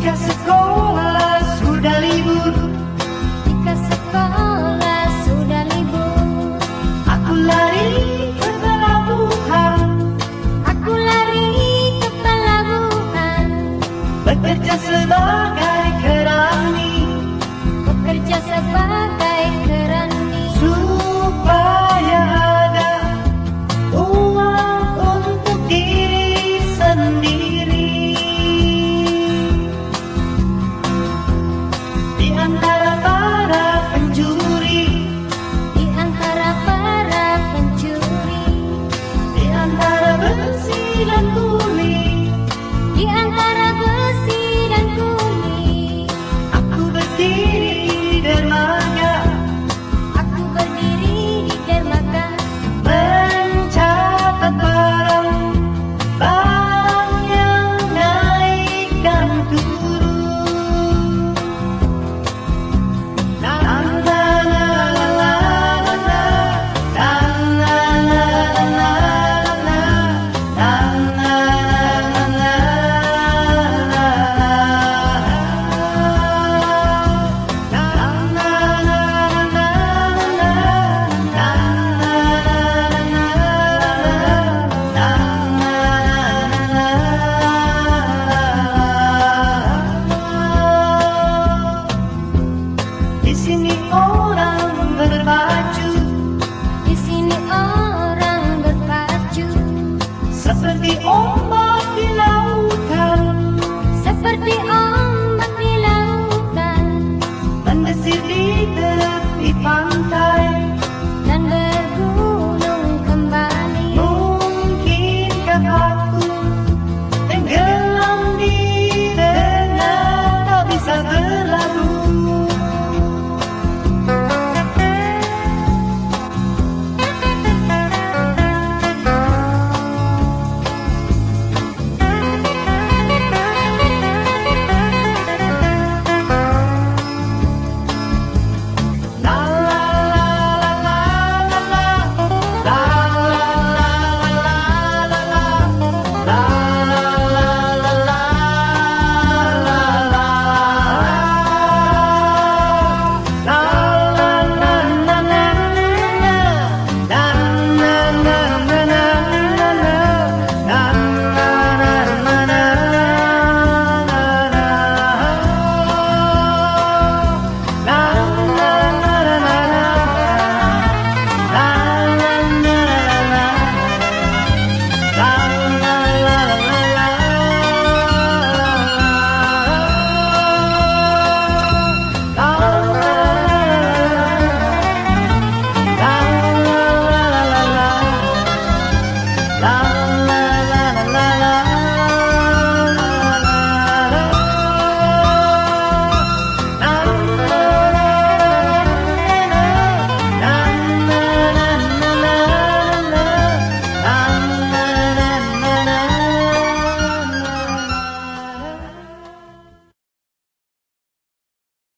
Jika sekolah